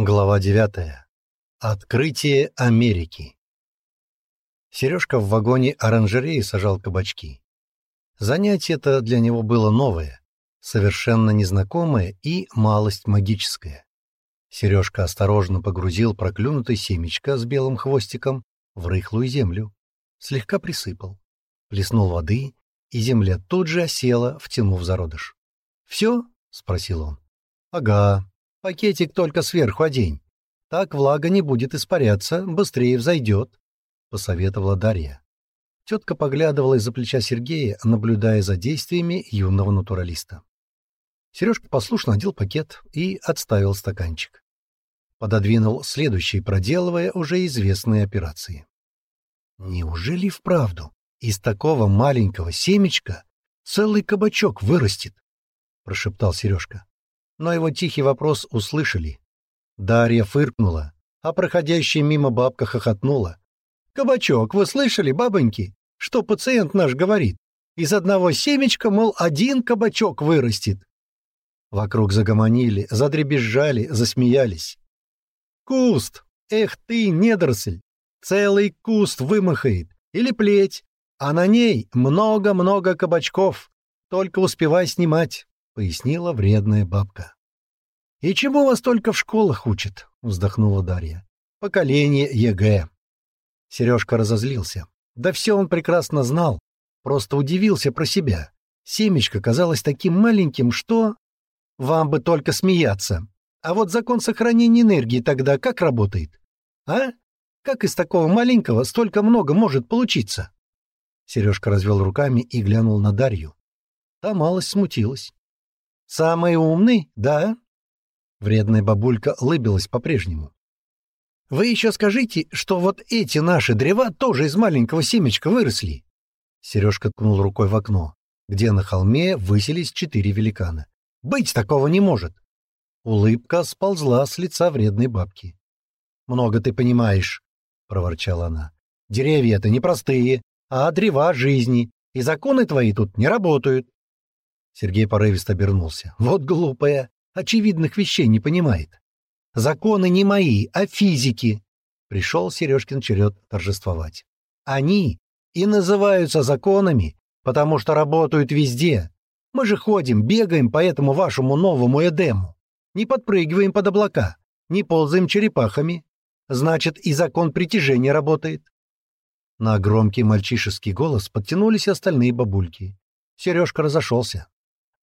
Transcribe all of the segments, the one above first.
Глава 9. Открытие Америки. Сережка в вагоне оранжереи сажал кабачки. Занятие это для него было новое, совершенно незнакомое и малость магическое. Сережка осторожно погрузил проклюнутое семечко с белым хвостиком в рыхлую землю, слегка присыпал, плеснул воды, и земля тут же осела, втянув зародыш. «Все?» — спросил он. «Ага», Пакетик только сверху одень. Так влага не будет испаряться, быстрее взойдет», — посоветовала Дарья. Тетка поглядывала из-за плеча Сергея, наблюдая за действиями юного натуралиста. Сережка послушно одел пакет и отставил стаканчик. Пододвинул следующий, проделывая уже известные операции. «Неужели вправду из такого маленького семечка целый кабачок вырастет?» — прошептал Сережка но его тихий вопрос услышали. Дарья фыркнула, а проходящая мимо бабка хохотнула. «Кабачок, вы слышали, бабоньки, что пациент наш говорит? Из одного семечка, мол, один кабачок вырастет». Вокруг загомонили, задребезжали, засмеялись. «Куст! Эх ты, недоросль! Целый куст вымахает! Или плеть! А на ней много-много кабачков! Только успевай снимать!» пояснила вредная бабка. «И чему вас только в школах учат?» — вздохнула Дарья. «Поколение ЕГЭ». Сережка разозлился. Да все он прекрасно знал, просто удивился про себя. Семечко казалось таким маленьким, что... Вам бы только смеяться. А вот закон сохранения энергии тогда как работает? А? Как из такого маленького столько много может получиться? Сережка развел руками и глянул на Дарью. Та малость смутилась. «Самый умный, да?» Вредная бабулька лыбилась по-прежнему. «Вы еще скажите, что вот эти наши древа тоже из маленького семечка выросли!» Сережка ткнул рукой в окно, где на холме высились четыре великана. «Быть такого не может!» Улыбка сползла с лица вредной бабки. «Много ты понимаешь», — проворчала она. «Деревья-то непростые, а древа жизни, и законы твои тут не работают. Сергей порывисто обернулся. «Вот глупая! Очевидных вещей не понимает. Законы не мои, а физики!» Пришел Сережкин черед торжествовать. «Они и называются законами, потому что работают везде. Мы же ходим, бегаем по этому вашему новому Эдему. Не подпрыгиваем под облака, не ползаем черепахами. Значит, и закон притяжения работает». На громкий мальчишеский голос подтянулись остальные бабульки. Сережка разошелся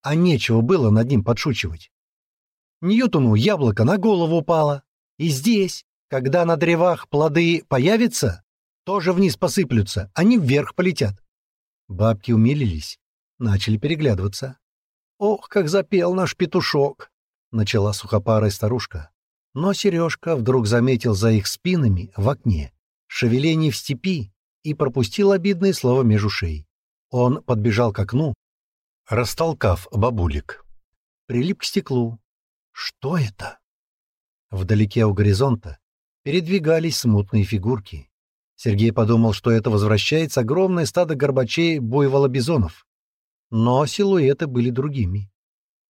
а нечего было над ним подшучивать. Ньютону яблоко на голову упало, и здесь, когда на древах плоды появятся, тоже вниз посыплются, они вверх полетят. Бабки умилились, начали переглядываться. «Ох, как запел наш петушок!» — начала сухопарая старушка. Но Сережка вдруг заметил за их спинами в окне шевеление в степи и пропустил обидное слово между шеей. Он подбежал к окну, растолкав бабулик. Прилип к стеклу. Что это? Вдалеке у горизонта передвигались смутные фигурки. Сергей подумал, что это возвращается огромное стадо горбачей буйвола-бизонов. Но силуэты были другими.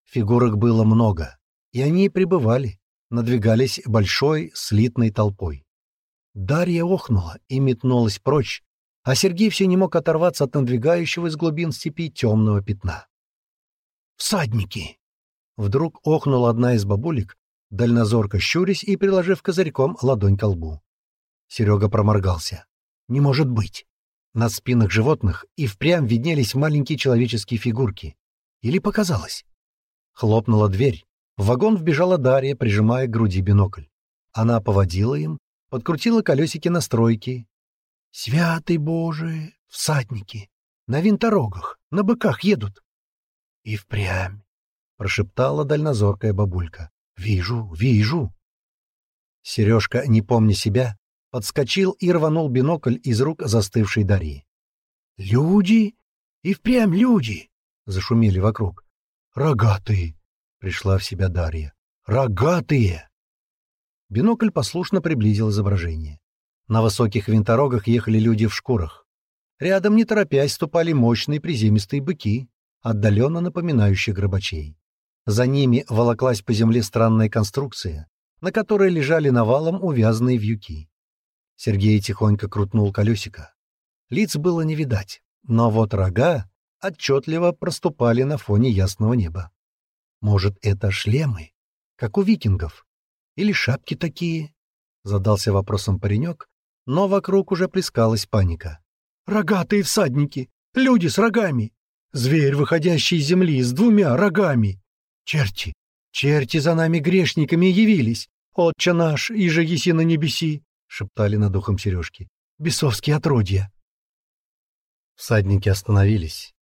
Фигурок было много, и они пребывали, надвигались большой слитной толпой. Дарья охнула и метнулась прочь, а Сергей все не мог оторваться от надвигающего из глубин степи темного пятна. «Всадники!» Вдруг охнула одна из бабулек, дальнозорко щурясь и приложив козырьком ладонь ко лбу. Серега проморгался. «Не может быть!» На спинах животных и впрямь виднелись маленькие человеческие фигурки. Или показалось? Хлопнула дверь. В вагон вбежала Дарья, прижимая к груди бинокль. Она поводила им, подкрутила колесики настройки, Святый Боже! Всадники! На винторогах, на быках едут! — И впрямь! — прошептала дальнозоркая бабулька. — Вижу, вижу! Сережка, не помня себя, подскочил и рванул бинокль из рук застывшей Дарьи. — Люди! И впрямь люди! — зашумели вокруг. — Рогатые! — пришла в себя Дарья. — Рогатые! Бинокль послушно приблизил изображение. На высоких винторогах ехали люди в шкурах. Рядом, не торопясь, ступали мощные приземистые быки, отдаленно напоминающие гробачей. За ними волоклась по земле странная конструкция, на которой лежали навалом увязанные вьюки. Сергей тихонько крутнул колесико. Лиц было не видать, но вот рога отчетливо проступали на фоне ясного неба. «Может, это шлемы? Как у викингов? Или шапки такие?» — задался вопросом паренек, но вокруг уже плескалась паника. «Рогатые всадники! Люди с рогами! Зверь, выходящий из земли, с двумя рогами! Черти! Черти за нами грешниками явились! Отче наш, и же еси на небеси!» — шептали над духом сережки. «Бесовские отродья!» Всадники остановились.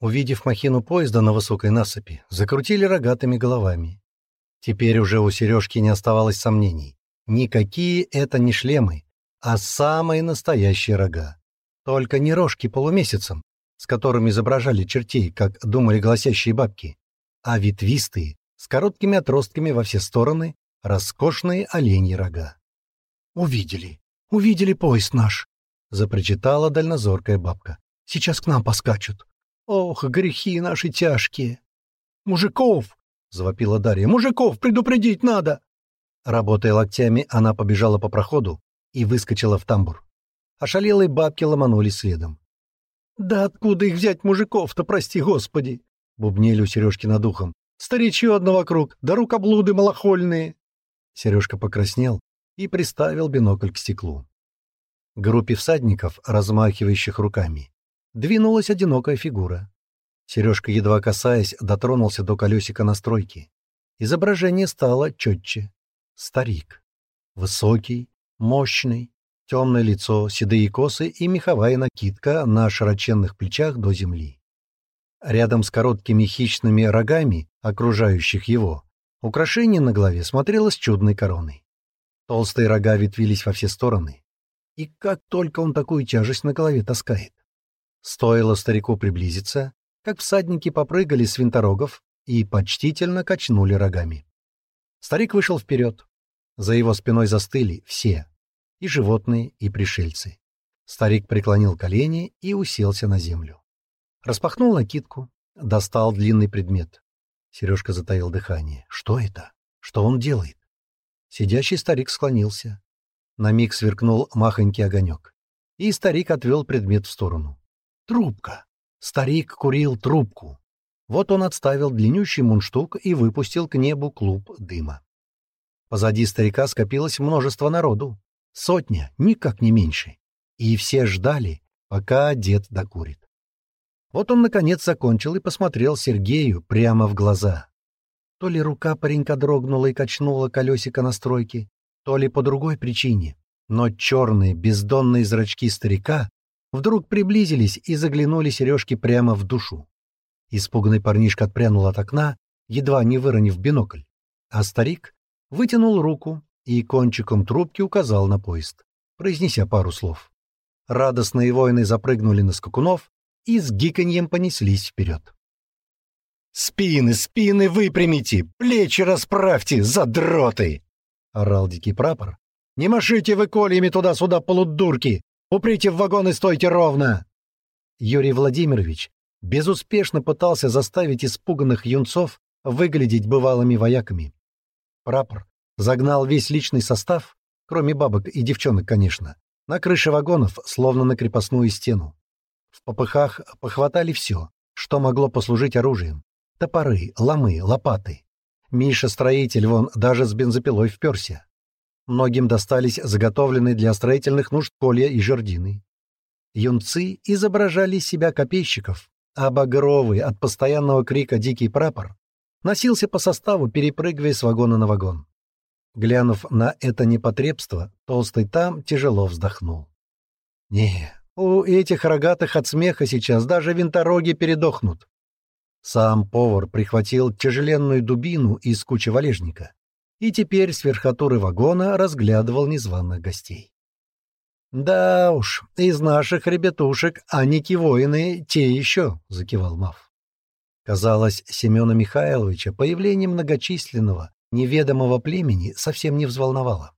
Увидев махину поезда на высокой насыпи, закрутили рогатыми головами. Теперь уже у Сережки не оставалось сомнений. Никакие это не шлемы, а самые настоящие рога. Только не рожки полумесяцем, с которыми изображали чертей, как думали голосящие бабки, а ветвистые, с короткими отростками во все стороны, роскошные оленьи рога. «Увидели! Увидели поезд наш!» — запричитала дальнозоркая бабка. «Сейчас к нам поскачут! Ох, грехи наши тяжкие!» «Мужиков!» — завопила Дарья. «Мужиков предупредить надо!» Работая локтями, она побежала по проходу, и выскочила в тамбур. Ошалелые бабки ломанулись следом. «Да откуда их взять, мужиков-то, прости господи!» — бубнили у Сережки над ухом. «Старичье одно вокруг, да рукоблуды малохольные!» Сережка покраснел и приставил бинокль к стеклу. Группе всадников, размахивающих руками, двинулась одинокая фигура. Сережка, едва касаясь, дотронулся до колесика настройки. Изображение стало четче. Старик. Высокий, мощный, темное лицо, седые косы и меховая накидка на широченных плечах до земли. Рядом с короткими хищными рогами, окружающих его, украшение на голове смотрелось чудной короной. Толстые рога ветвились во все стороны. И как только он такую тяжесть на голове таскает. Стоило старику приблизиться, как всадники попрыгали с винторогов и почтительно качнули рогами. Старик вышел вперед, за его спиной застыли все — и животные, и пришельцы. Старик преклонил колени и уселся на землю. Распахнул накидку, достал длинный предмет. Сережка затаил дыхание. Что это? Что он делает? Сидящий старик склонился. На миг сверкнул махонький огонек. И старик отвел предмет в сторону. Трубка! Старик курил трубку. Вот он отставил длиннющий мундштук и выпустил к небу клуб дыма. Позади старика скопилось множество народу. Сотня, никак не меньше. И все ждали, пока дед докурит. Вот он, наконец, закончил и посмотрел Сергею прямо в глаза. То ли рука паренька дрогнула и качнула колесико настройки, то ли по другой причине, но черные бездонные зрачки старика вдруг приблизились и заглянули Сережке прямо в душу. Испуганный парнишка отпрянул от окна, едва не выронив бинокль, а старик вытянул руку и кончиком трубки указал на поезд, произнеся пару слов. Радостные воины запрыгнули на скакунов и с гиканьем понеслись вперед. «Спины, спины выпрямите! Плечи расправьте, задроты!» — орал дикий прапор. «Не машите вы кольями туда-сюда, полудурки! Уприте в вагон и стойте ровно!» Юрий Владимирович безуспешно пытался заставить испуганных юнцов выглядеть бывалыми вояками. Прапор загнал весь личный состав, кроме бабок и девчонок, конечно, на крыши вагонов, словно на крепостную стену. В попыхах похватали все, что могло послужить оружием. Топоры, ломы, лопаты. Миша-строитель вон даже с бензопилой вперся. Многим достались заготовленные для строительных нужд колья и жердины. Юнцы изображали себя копейщиков, а багровый от постоянного крика «Дикий прапор» носился по составу, перепрыгивая с вагона на вагон. Глянув на это непотребство, толстый там тяжело вздохнул. «Не, у этих рогатых от смеха сейчас даже винтороги передохнут». Сам повар прихватил тяжеленную дубину из кучи валежника и теперь с верхотуры вагона разглядывал незваных гостей. «Да уж, из наших ребятушек а не воины те еще», — закивал Мав. Казалось, Семена Михайловича появление многочисленного, неведомого племени совсем не взволновало.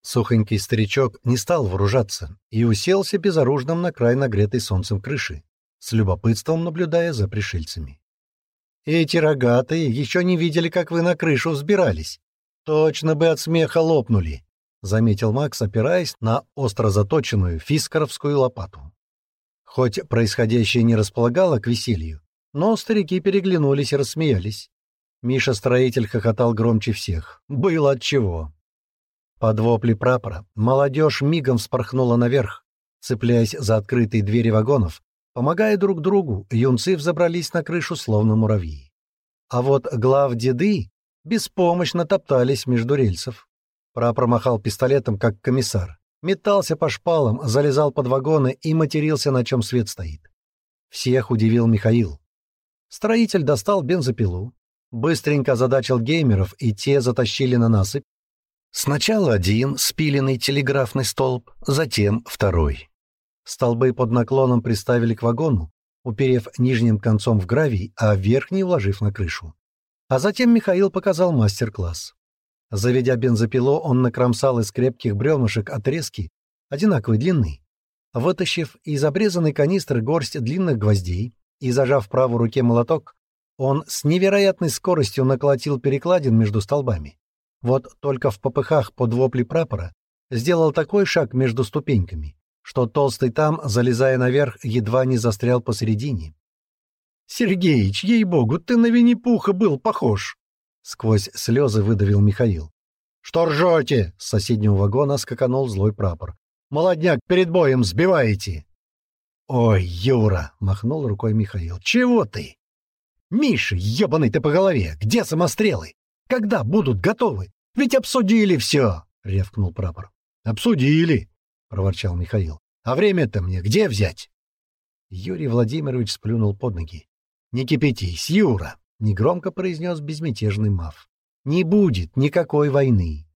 Сухонький старичок не стал вооружаться и уселся безоружным на край нагретой солнцем крыши, с любопытством наблюдая за пришельцами. «Эти рогатые еще не видели, как вы на крышу взбирались. Точно бы от смеха лопнули», — заметил Макс, опираясь на остро заточенную фискаровскую лопату. Хоть происходящее не располагало к веселью, но старики переглянулись и рассмеялись. Миша-строитель хохотал громче всех. Было отчего. Под вопли прапора молодежь мигом вспорхнула наверх, цепляясь за открытые двери вагонов. Помогая друг другу, юнцы взобрались на крышу словно муравьи. А вот глав деды беспомощно топтались между рельсов. Прапор махал пистолетом, как комиссар. Метался по шпалам, залезал под вагоны и матерился, на чем свет стоит. Всех удивил Михаил. Строитель достал бензопилу, быстренько задачил геймеров, и те затащили на насыпь. Сначала один спиленный телеграфный столб, затем второй. Столбы под наклоном приставили к вагону, уперев нижним концом в гравий, а верхний вложив на крышу. А затем Михаил показал мастер-класс. Заведя бензопилу, он накромсал из крепких бревнышек отрезки одинаковой длины. Вытащив из обрезанной канистры горсть длинных гвоздей, и, зажав в правой руке молоток, он с невероятной скоростью наколотил перекладин между столбами. Вот только в попыхах под вопли прапора сделал такой шаг между ступеньками, что толстый там, залезая наверх, едва не застрял посередине. «Сергеич, ей-богу, ты на Винни-Пуха был похож!» Сквозь слезы выдавил Михаил. «Что ржете?» — с соседнего вагона скаканул злой прапор. «Молодняк, перед боем сбиваете!» «Ой, Юра!» — махнул рукой Михаил. «Чего ты?» «Миша, ёбаный ты по голове! Где самострелы? Когда будут готовы? Ведь обсудили все!» — ревкнул прапор. «Обсудили!» — проворчал Михаил. «А время-то мне где взять?» Юрий Владимирович сплюнул под ноги. «Не кипятись, Юра!» — негромко произнес безмятежный Мав. «Не будет никакой войны!»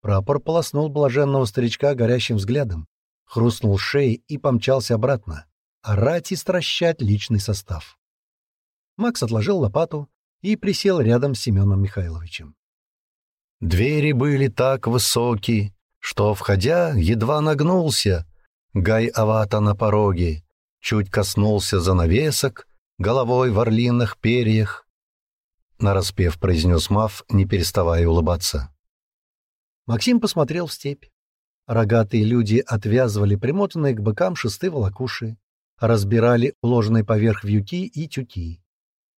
Прапор полоснул блаженного старичка горящим взглядом хрустнул шеей и помчался обратно, орать и стращать личный состав. Макс отложил лопату и присел рядом с Семеном Михайловичем. Двери были так высоки, что, входя, едва нагнулся, гай авата на пороге, чуть коснулся занавесок, головой в орлиных перьях. Нараспев произнес Мав, не переставая улыбаться. Максим посмотрел в степь. Рогатые люди отвязывали примотанные к быкам шесты волокуши, разбирали уложенные поверх вьюки и тюки.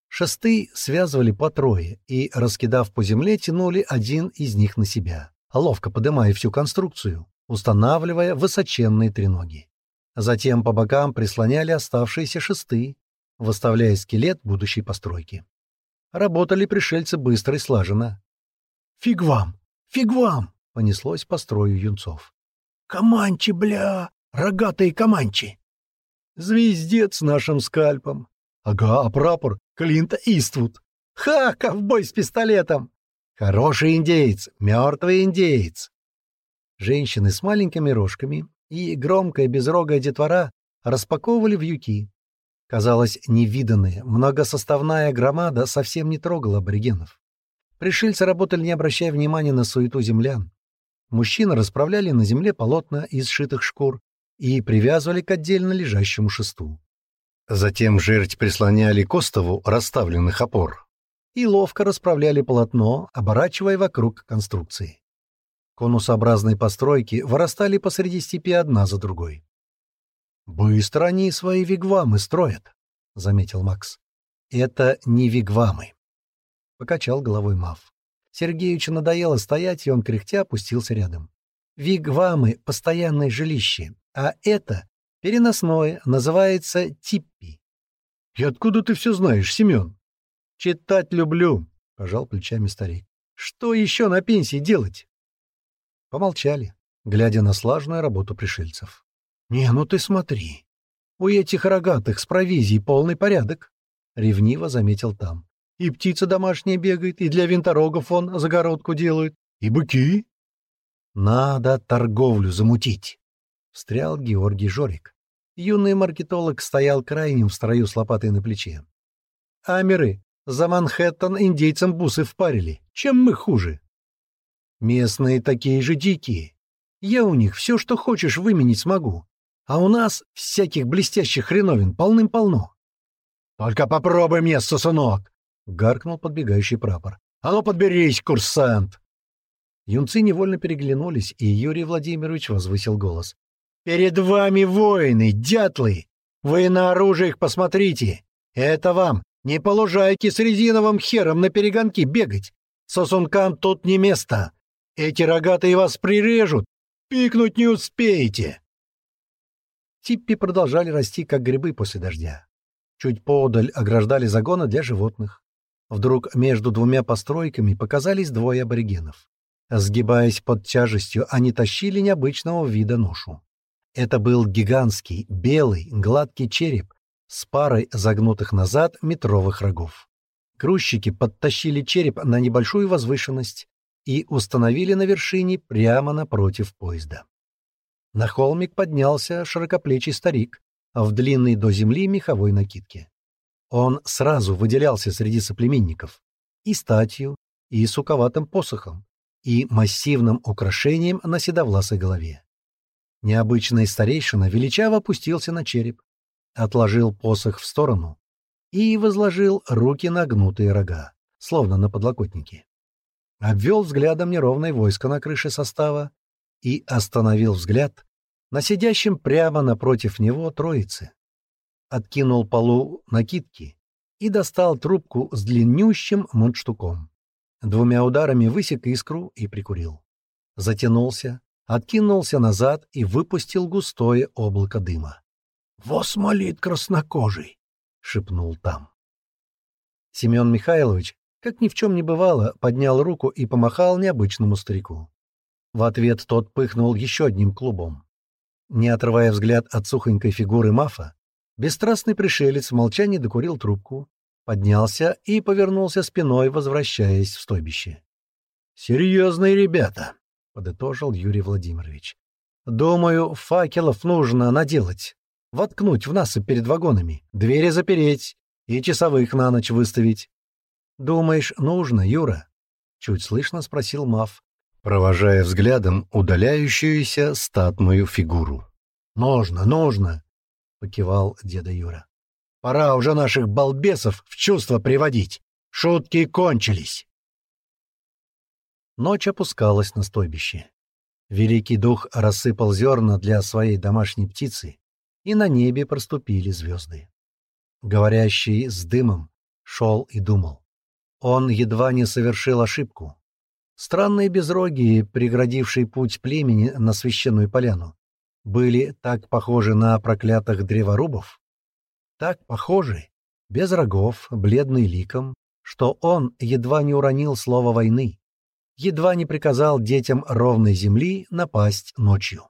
Шесты связывали по трое и, раскидав по земле, тянули один из них на себя, ловко подымая всю конструкцию, устанавливая высоченные треноги. Затем по бокам прислоняли оставшиеся шесты, выставляя скелет будущей постройки. Работали пришельцы быстро и слаженно. «Фиг вам! Фиг вам!» — понеслось по строю юнцов. Команчи, бля! Рогатые команчи!» «Звездец нашим скальпом!» «Ага, а прапор Клинта Иствуд!» «Ха, ковбой с пистолетом!» «Хороший индеец! Мертвый индеец!» Женщины с маленькими рожками и громкая безрогая детвора распаковывали вьюки. Казалось, невиданная, многосоставная громада совсем не трогала аборигенов. Пришельцы работали, не обращая внимания на суету землян. Мужчины расправляли на земле полотна из сшитых шкур и привязывали к отдельно лежащему шесту. Затем жерть прислоняли к остову расставленных опор и ловко расправляли полотно, оборачивая вокруг конструкции. Конусообразные постройки вырастали посреди степи одна за другой. «Быстро они свои вигвамы строят», — заметил Макс. «Это не вигвамы», — покачал головой Мав. Сергеевичу надоело стоять, и он кряхтя опустился рядом. Вигвамы — постоянное жилище, а это — переносное, называется типпи. — И откуда ты все знаешь, Семен? — Читать люблю, — пожал плечами старик. — Что еще на пенсии делать? Помолчали, глядя на слаженную работу пришельцев. — Не, ну ты смотри. У этих рогатых с провизией полный порядок, — ревниво заметил там и птица домашняя бегает, и для винторогов он загородку делает, и быки. Надо торговлю замутить, — встрял Георгий Жорик. Юный маркетолог стоял крайним в строю с лопатой на плече. Амеры за Манхэттен индейцам бусы впарили. Чем мы хуже? Местные такие же дикие. Я у них все, что хочешь, выменить смогу. А у нас всяких блестящих хреновин полным-полно. Только попробуй мне, сосунок, — гаркнул подбегающий прапор. «А ну подберись, курсант!» Юнцы невольно переглянулись, и Юрий Владимирович возвысил голос. «Перед вами воины, дятлы! Вы на оружие их посмотрите! Это вам, не по с резиновым хером на перегонки бегать! Сосункам тут не место! Эти рогатые вас прирежут! Пикнуть не успеете!» Типпи продолжали расти, как грибы после дождя. Чуть подаль ограждали загоны для животных. Вдруг между двумя постройками показались двое аборигенов. Сгибаясь под тяжестью, они тащили необычного вида ношу. Это был гигантский, белый, гладкий череп с парой загнутых назад метровых рогов. Грузчики подтащили череп на небольшую возвышенность и установили на вершине прямо напротив поезда. На холмик поднялся широкоплечий старик в длинной до земли меховой накидке. Он сразу выделялся среди соплеменников и статью, и суковатым посохом, и массивным украшением на седовласой голове. Необычный старейшина величаво опустился на череп, отложил посох в сторону и возложил руки на гнутые рога, словно на подлокотники. Обвел взглядом неровное войско на крыше состава и остановил взгляд на сидящем прямо напротив него троице откинул полу накидки и достал трубку с длиннющим мундштуком. Двумя ударами высек искру и прикурил. Затянулся, откинулся назад и выпустил густое облако дыма. «Вос молит краснокожий!» — шепнул там. Семен Михайлович, как ни в чем не бывало, поднял руку и помахал необычному старику. В ответ тот пыхнул еще одним клубом. Не отрывая взгляд от сухонькой фигуры Мафа, Бесстрастный пришелец в молчании докурил трубку, поднялся и повернулся спиной, возвращаясь в стойбище. «Серьезные ребята», — подытожил Юрий Владимирович. «Думаю, факелов нужно наделать, воткнуть в насыпь перед вагонами, двери запереть и часовых на ночь выставить». «Думаешь, нужно, Юра?» — чуть слышно спросил Мав, провожая взглядом удаляющуюся статную фигуру. «Нужно, нужно!» покивал деда Юра. Пора уже наших балбесов в чувство приводить. Шутки кончились. Ночь опускалась на стойбище. Великий дух рассыпал зерна для своей домашней птицы, и на небе проступили звезды. Говорящий с дымом шел и думал. Он едва не совершил ошибку. Странные безрогие, преградившие путь племени на священную поляну, были так похожи на проклятых древорубов, так похожи, без рогов, бледный ликом, что он едва не уронил слово войны, едва не приказал детям ровной земли напасть ночью.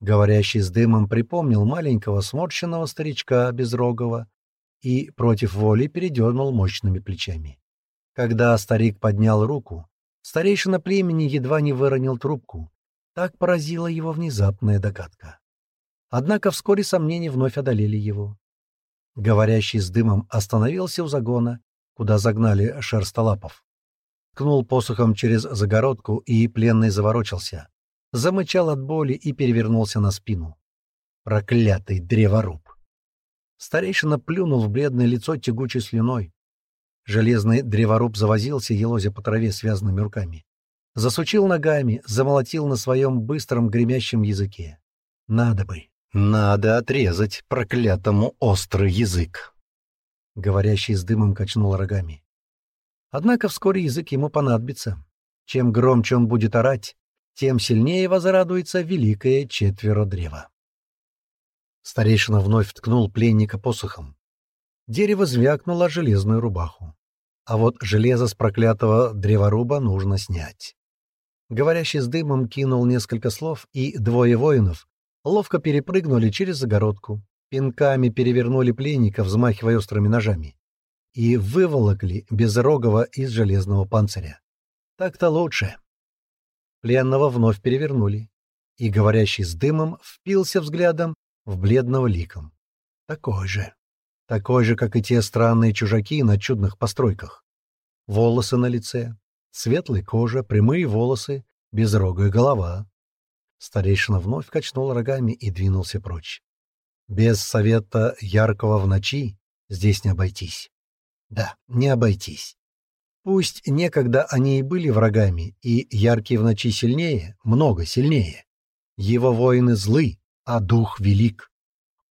Говорящий с дымом припомнил маленького сморщенного старичка безрогого и против воли передернул мощными плечами. Когда старик поднял руку, старейшина племени едва не выронил трубку, так поразила его внезапная догадка. Однако вскоре сомнения вновь одолели его. Говорящий с дымом остановился у загона, куда загнали шерстолапов. Ткнул посохом через загородку, и пленный заворочился. Замычал от боли и перевернулся на спину. Проклятый древоруб! Старейшина плюнул в бледное лицо тягучей слюной. Железный древоруб завозился, елозя по траве связанными руками засучил ногами, замолотил на своем быстром гремящем языке. Надо бы, надо отрезать проклятому острый язык. Говорящий с дымом качнул рогами. Однако вскоре язык ему понадобится. Чем громче он будет орать, тем сильнее возрадуется великое четверо древа. Старейшина вновь ткнул пленника посохом. Дерево звякнуло железную рубаху. А вот железо с проклятого древоруба нужно снять. Говорящий с дымом кинул несколько слов, и двое воинов ловко перепрыгнули через загородку, пинками перевернули пленника, взмахивая острыми ножами, и выволокли безрогого из железного панциря. Так-то лучше. Пленного вновь перевернули, и говорящий с дымом впился взглядом в бледного ликом. Такой же. Такой же, как и те странные чужаки на чудных постройках. Волосы на лице, Светлая кожа, прямые волосы, безрогая голова. Старейшина вновь качнул рогами и двинулся прочь. Без совета Яркого в ночи здесь не обойтись. Да, не обойтись. Пусть некогда они и были врагами, и Яркий в ночи сильнее, много сильнее. Его воины злы, а дух велик.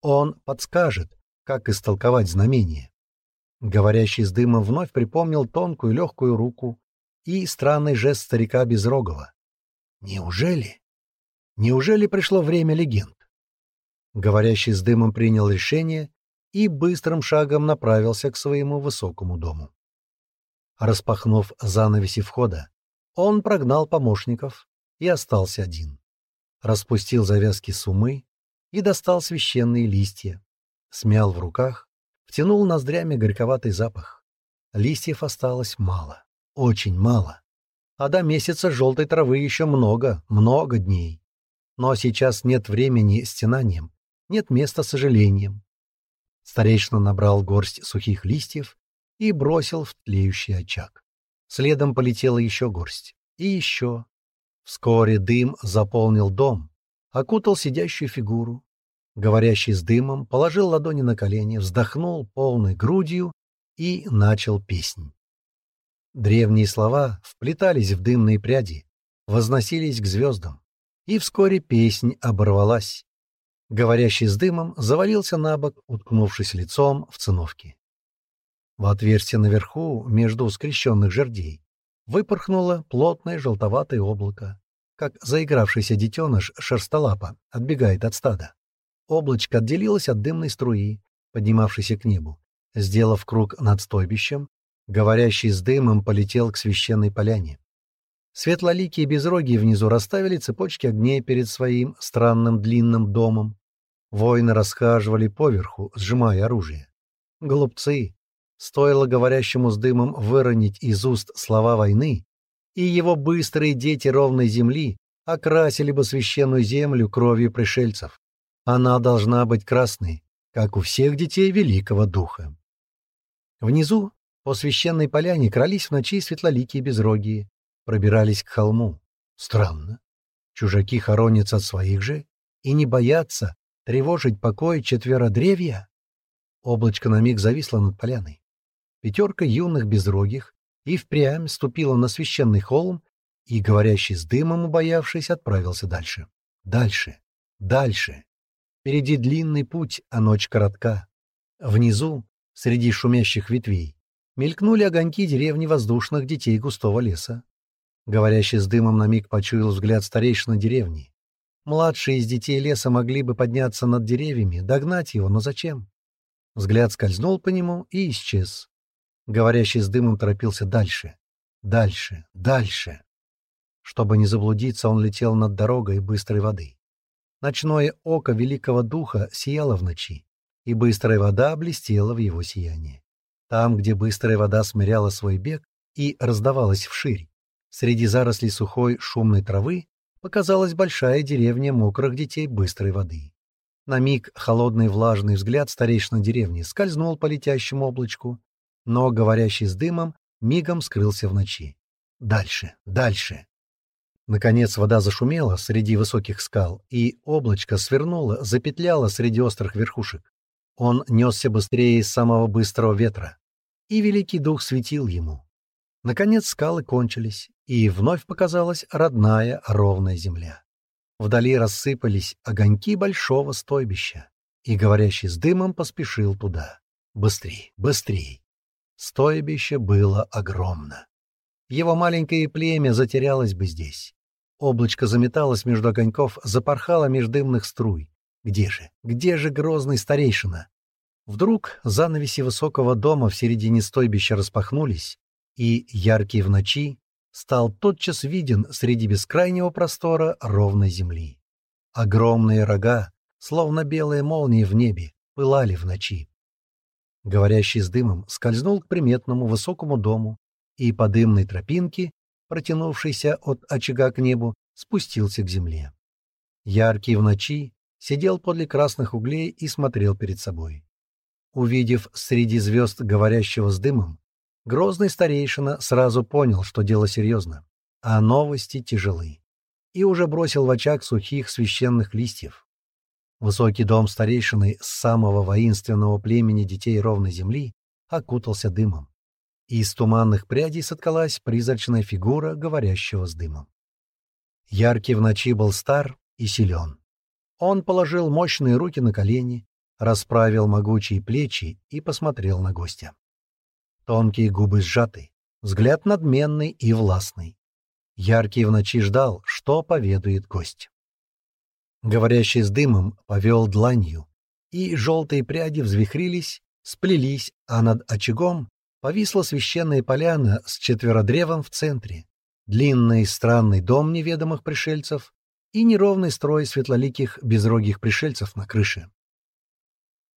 Он подскажет, как истолковать знамение. Говорящий с дымом вновь припомнил тонкую легкую руку, и странный жест старика Безрогова. Неужели? Неужели пришло время легенд? Говорящий с дымом принял решение и быстрым шагом направился к своему высокому дому. Распахнув занавеси входа, он прогнал помощников и остался один. Распустил завязки сумы и достал священные листья. Смял в руках, втянул ноздрями горьковатый запах. Листьев осталось мало очень мало. А до месяца желтой травы еще много, много дней. Но сейчас нет времени стенанием, нет места сожалением. Старейшина набрал горсть сухих листьев и бросил в тлеющий очаг. Следом полетела еще горсть. И еще. Вскоре дым заполнил дом, окутал сидящую фигуру. Говорящий с дымом положил ладони на колени, вздохнул полной грудью и начал песнь. Древние слова вплетались в дымные пряди, возносились к звездам. И вскоре песнь оборвалась. Говорящий с дымом завалился на бок, уткнувшись лицом в циновки. В отверстие наверху, между скрещенных жердей, выпорхнуло плотное желтоватое облако, как заигравшийся детеныш шерстолапа отбегает от стада. Облачко отделилось от дымной струи, поднимавшейся к небу, сделав круг над стойбищем, говорящий с дымом, полетел к священной поляне. Светлоликие безрогие внизу расставили цепочки огней перед своим странным длинным домом. Воины расхаживали поверху, сжимая оружие. Глупцы! Стоило говорящему с дымом выронить из уст слова войны, и его быстрые дети ровной земли окрасили бы священную землю кровью пришельцев. Она должна быть красной, как у всех детей Великого Духа. Внизу по священной поляне крались в ночи светлоликие безрогие, пробирались к холму. Странно. Чужаки хоронятся от своих же и не боятся тревожить покой четверодревья. Облачко на миг зависло над поляной. Пятерка юных безрогих и впрямь ступила на священный холм и, говорящий с дымом, убоявшись, отправился дальше. Дальше. Дальше. Впереди длинный путь, а ночь коротка. Внизу, среди шумящих ветвей, мелькнули огоньки деревни воздушных детей густого леса. Говорящий с дымом на миг почуял взгляд старейшины деревни. Младшие из детей леса могли бы подняться над деревьями, догнать его, но зачем? Взгляд скользнул по нему и исчез. Говорящий с дымом торопился дальше, дальше, дальше. Чтобы не заблудиться, он летел над дорогой быстрой воды. Ночное око великого духа сияло в ночи, и быстрая вода блестела в его сиянии там, где быстрая вода смиряла свой бег и раздавалась вширь. Среди зарослей сухой шумной травы показалась большая деревня мокрых детей быстрой воды. На миг холодный влажный взгляд старейшины деревни скользнул по летящему облачку, но, говорящий с дымом, мигом скрылся в ночи. Дальше, дальше. Наконец вода зашумела среди высоких скал, и облачко свернуло, запетляло среди острых верхушек. Он несся быстрее самого быстрого ветра и Великий Дух светил ему. Наконец скалы кончились, и вновь показалась родная ровная земля. Вдали рассыпались огоньки большого стойбища, и говорящий с дымом поспешил туда. «Быстрей, быстрей!» Стойбище было огромно. Его маленькое племя затерялось бы здесь. Облачко заметалось между огоньков, запорхало меж дымных струй. Где же, где же грозный старейшина? Вдруг занавеси высокого дома в середине стойбища распахнулись, и, яркий в ночи, стал тотчас виден среди бескрайнего простора ровной земли. Огромные рога, словно белые молнии в небе, пылали в ночи. Говорящий с дымом скользнул к приметному высокому дому и по дымной тропинке, протянувшейся от очага к небу, спустился к земле. Яркий в ночи сидел подле красных углей и смотрел перед собой. Увидев среди звезд говорящего с дымом, грозный старейшина сразу понял, что дело серьезно, а новости тяжелы, и уже бросил в очаг сухих священных листьев. Высокий дом старейшины самого воинственного племени детей ровной земли окутался дымом, из туманных прядей соткалась призрачная фигура говорящего с дымом. Яркий в ночи был стар и силен. Он положил мощные руки на колени, расправил могучие плечи и посмотрел на гостя. Тонкие губы сжаты, взгляд надменный и властный. Яркий в ночи ждал, что поведает гость. Говорящий с дымом повел дланью, и желтые пряди взвихрились, сплелись, а над очагом повисла священная поляна с четверодревом в центре, длинный странный дом неведомых пришельцев и неровный строй светлоликих безрогих пришельцев на крыше.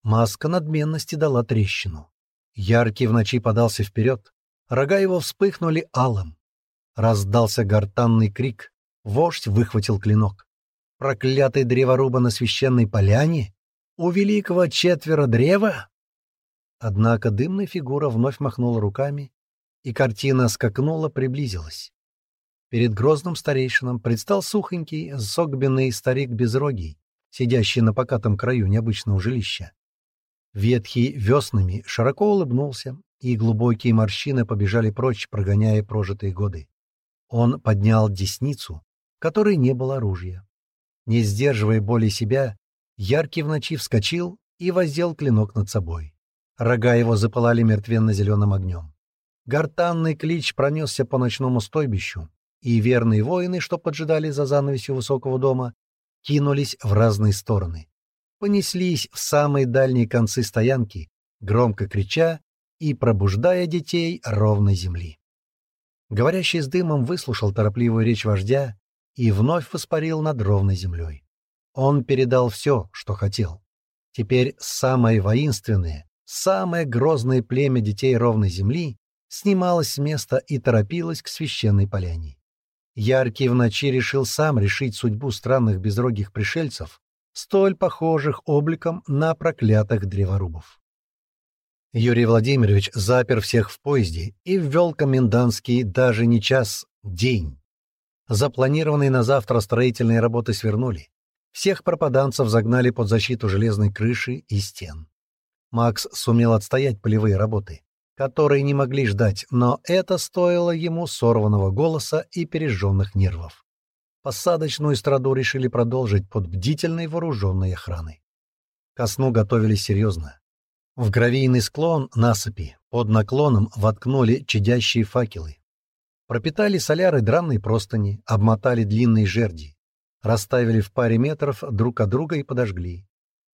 Маска надменности дала трещину. Яркий в ночи подался вперед. Рога его вспыхнули алым. Раздался гортанный крик. Вождь выхватил клинок. Проклятый древоруба на священной поляне? У великого четверо древа? Однако дымная фигура вновь махнула руками, и картина скакнула, приблизилась. Перед грозным старейшином предстал сухонький, согбенный старик безрогий, сидящий на покатом краю необычного жилища. Ветхий веснами широко улыбнулся, и глубокие морщины побежали прочь, прогоняя прожитые годы. Он поднял десницу, которой не было оружия. Не сдерживая боли себя, Яркий в ночи вскочил и воздел клинок над собой. Рога его запылали мертвенно-зеленым огнем. Гортанный клич пронесся по ночному стойбищу, и верные воины, что поджидали за занавесью высокого дома, кинулись в разные стороны — понеслись в самые дальние концы стоянки, громко крича и пробуждая детей ровной земли. Говорящий с дымом выслушал торопливую речь вождя и вновь воспарил над ровной землей. Он передал все, что хотел. Теперь самое воинственное, самое грозное племя детей ровной земли снималось с места и торопилось к священной поляне. Яркий в ночи решил сам решить судьбу странных безрогих пришельцев, столь похожих обликом на проклятых древорубов. Юрий Владимирович запер всех в поезде и ввел комендантский даже не час, день. Запланированные на завтра строительные работы свернули. Всех пропаданцев загнали под защиту железной крыши и стен. Макс сумел отстоять полевые работы, которые не могли ждать, но это стоило ему сорванного голоса и пережженных нервов. Посадочную эстраду решили продолжить под бдительной вооруженной охраной. Ко сну готовились серьезно. В гравийный склон насыпи под наклоном воткнули чадящие факелы. Пропитали соляры дранные простыни, обмотали длинные жерди. Расставили в паре метров друг от друга и подожгли.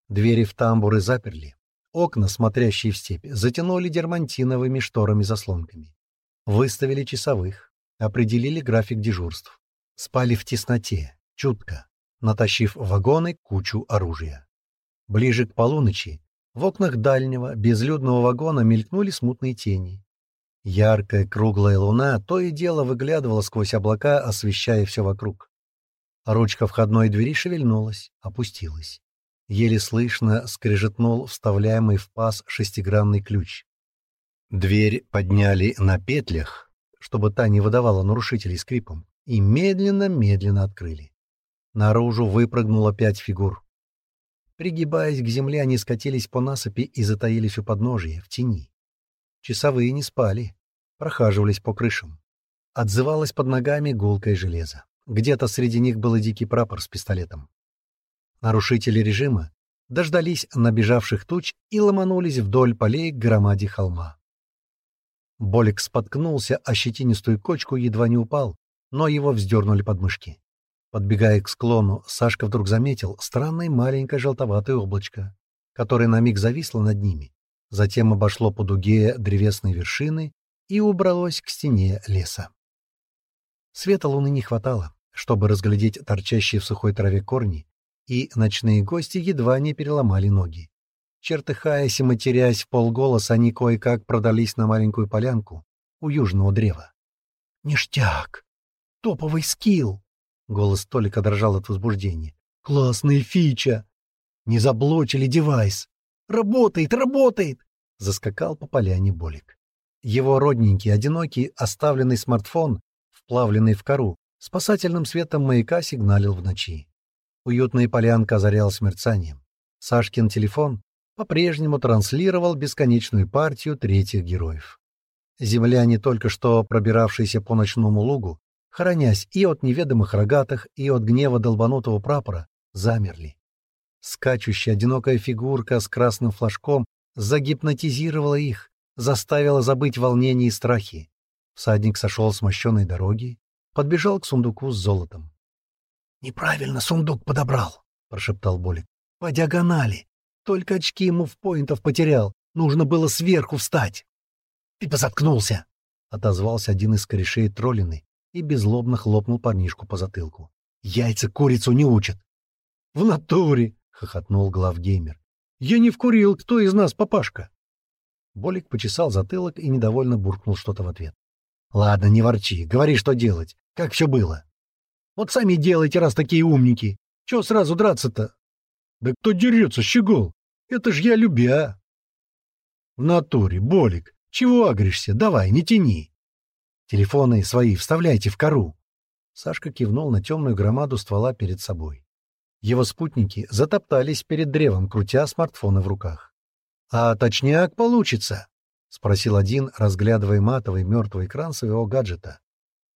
Двери в тамбуры заперли. Окна, смотрящие в степь, затянули дермантиновыми шторами-заслонками. Выставили часовых. Определили график дежурств спали в тесноте, чутко, натащив в вагоны кучу оружия. Ближе к полуночи в окнах дальнего, безлюдного вагона мелькнули смутные тени. Яркая круглая луна то и дело выглядывала сквозь облака, освещая все вокруг. Ручка входной двери шевельнулась, опустилась. Еле слышно скрежетнул вставляемый в паз шестигранный ключ. Дверь подняли на петлях, чтобы та не выдавала нарушителей скрипом и медленно-медленно открыли. Наружу выпрыгнуло пять фигур. Пригибаясь к земле, они скатились по насыпи и затаились у подножия, в тени. Часовые не спали, прохаживались по крышам. Отзывалось под ногами гулкое железо. Где-то среди них был дикий прапор с пистолетом. Нарушители режима дождались набежавших туч и ломанулись вдоль полей к громаде холма. Болик споткнулся о щетинистую кочку и едва не упал, но его вздернули подмышки. Подбегая к склону, Сашка вдруг заметил странное маленькое желтоватое облачко, которое на миг зависло над ними, затем обошло по дуге древесной вершины и убралось к стене леса. Света луны не хватало, чтобы разглядеть торчащие в сухой траве корни, и ночные гости едва не переломали ноги. Чертыхаясь и матерясь в полголоса, они кое-как продались на маленькую полянку у южного древа. «Ништяк!» топовый скилл!» Голос Толика дрожал от возбуждения. «Классная фича! Не заблочили девайс! Работает, работает!» Заскакал по поляне Болик. Его родненький, одинокий, оставленный смартфон, вплавленный в кору, спасательным светом маяка сигналил в ночи. Уютная полянка озарялась мерцанием. Сашкин телефон по-прежнему транслировал бесконечную партию третьих героев. Земляне, только что пробиравшиеся по ночному лугу, хоронясь и от неведомых рогатых, и от гнева долбанутого прапора, замерли. Скачущая одинокая фигурка с красным флажком загипнотизировала их, заставила забыть волнение и страхи. Всадник сошел с мощенной дороги, подбежал к сундуку с золотом. — Неправильно сундук подобрал, — прошептал Болик. — По диагонали. Только очки ему в поинтов потерял. Нужно было сверху встать. — Ты позаткнулся, — отозвался один из корешей Троллины, и беззлобно хлопнул парнишку по затылку. «Яйца курицу не учат!» «В натуре!» — хохотнул главгеймер. «Я не вкурил, кто из нас папашка?» Болик почесал затылок и недовольно буркнул что-то в ответ. «Ладно, не ворчи, говори, что делать. Как все было?» «Вот сами делайте, раз такие умники. Чего сразу драться-то?» «Да кто дерется, щегол? Это ж я любя!» «В натуре, Болик, чего агришься? Давай, не тяни!» Телефоны свои вставляйте в кору. Сашка кивнул на темную громаду ствола перед собой. Его спутники затоптались перед древом, крутя смартфоны в руках. «А точняк получится!» — спросил один, разглядывая матовый мертвый экран своего гаджета.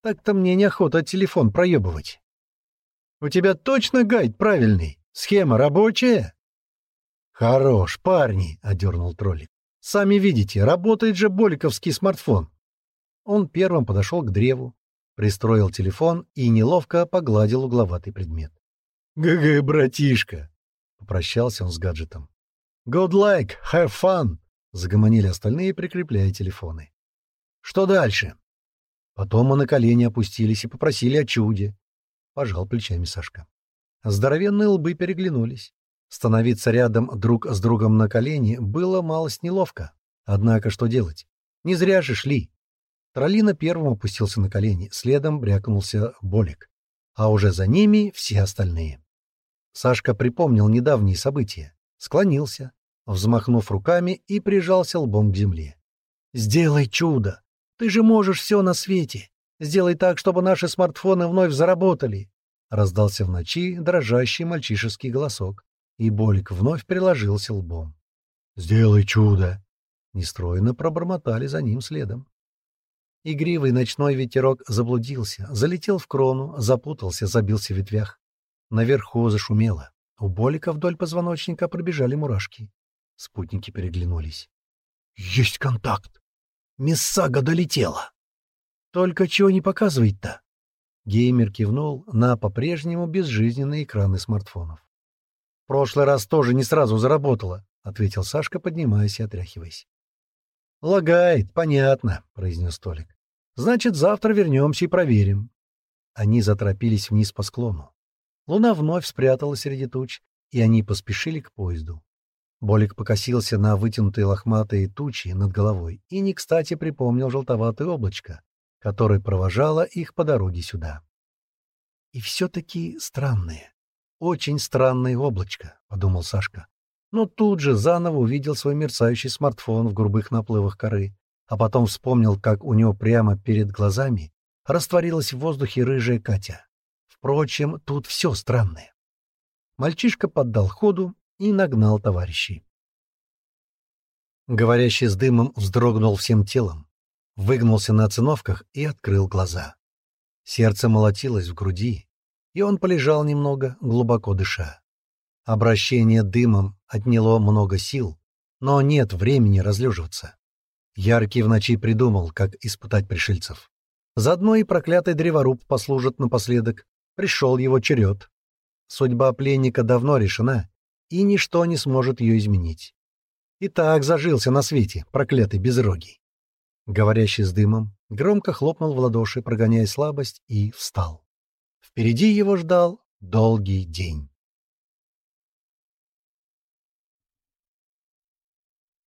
«Так-то мне неохота телефон проебывать». «У тебя точно гайд правильный? Схема рабочая?» «Хорош, парни!» — одернул троллик. «Сами видите, работает же боликовский смартфон. Он первым подошел к древу, пристроил телефон и неловко погладил угловатый предмет. «ГГ, братишка!» — попрощался он с гаджетом. «Good luck! Have fun!» — загомонили остальные, прикрепляя телефоны. «Что дальше?» Потом мы на колени опустились и попросили о чуде. Пожал плечами Сашка. Здоровенные лбы переглянулись. Становиться рядом друг с другом на колени было малость неловко. Однако что делать? Не зря же шли. Троллина первым опустился на колени, следом брякнулся Болик, а уже за ними все остальные. Сашка припомнил недавние события, склонился, взмахнув руками и прижался лбом к земле. «Сделай чудо! Ты же можешь все на свете! Сделай так, чтобы наши смартфоны вновь заработали!» Раздался в ночи дрожащий мальчишеский голосок, и Болик вновь приложился лбом. «Сделай чудо!» Нестроенно пробормотали за ним следом. Игривый ночной ветерок заблудился, залетел в крону, запутался, забился в ветвях. Наверху зашумело. У Болика вдоль позвоночника пробежали мурашки. Спутники переглянулись. «Есть контакт! Мисс долетела!» «Только чего не показывает-то?» Геймер кивнул на по-прежнему безжизненные экраны смартфонов. «В прошлый раз тоже не сразу заработало», — ответил Сашка, поднимаясь и отряхиваясь. «Лагает, понятно», — произнес Толик. «Значит, завтра вернемся и проверим». Они заторопились вниз по склону. Луна вновь спряталась среди туч, и они поспешили к поезду. Болик покосился на вытянутые лохматые тучи над головой и не кстати припомнил желтоватое облачко, которое провожало их по дороге сюда. «И все-таки странные, очень странные облачко», — подумал Сашка но тут же заново увидел свой мерцающий смартфон в грубых наплывах коры, а потом вспомнил, как у него прямо перед глазами растворилась в воздухе рыжая Катя. Впрочем, тут все странное. Мальчишка поддал ходу и нагнал товарищей. Говорящий с дымом вздрогнул всем телом, выгнулся на циновках и открыл глаза. Сердце молотилось в груди, и он полежал немного, глубоко дыша. Обращение дымом отняло много сил, но нет времени разлеживаться. Яркий в ночи придумал, как испытать пришельцев. Заодно и проклятый древоруб послужит напоследок. Пришел его черед. Судьба пленника давно решена, и ничто не сможет ее изменить. И так зажился на свете, проклятый безрогий. Говорящий с дымом, громко хлопнул в ладоши, прогоняя слабость, и встал. Впереди его ждал долгий день.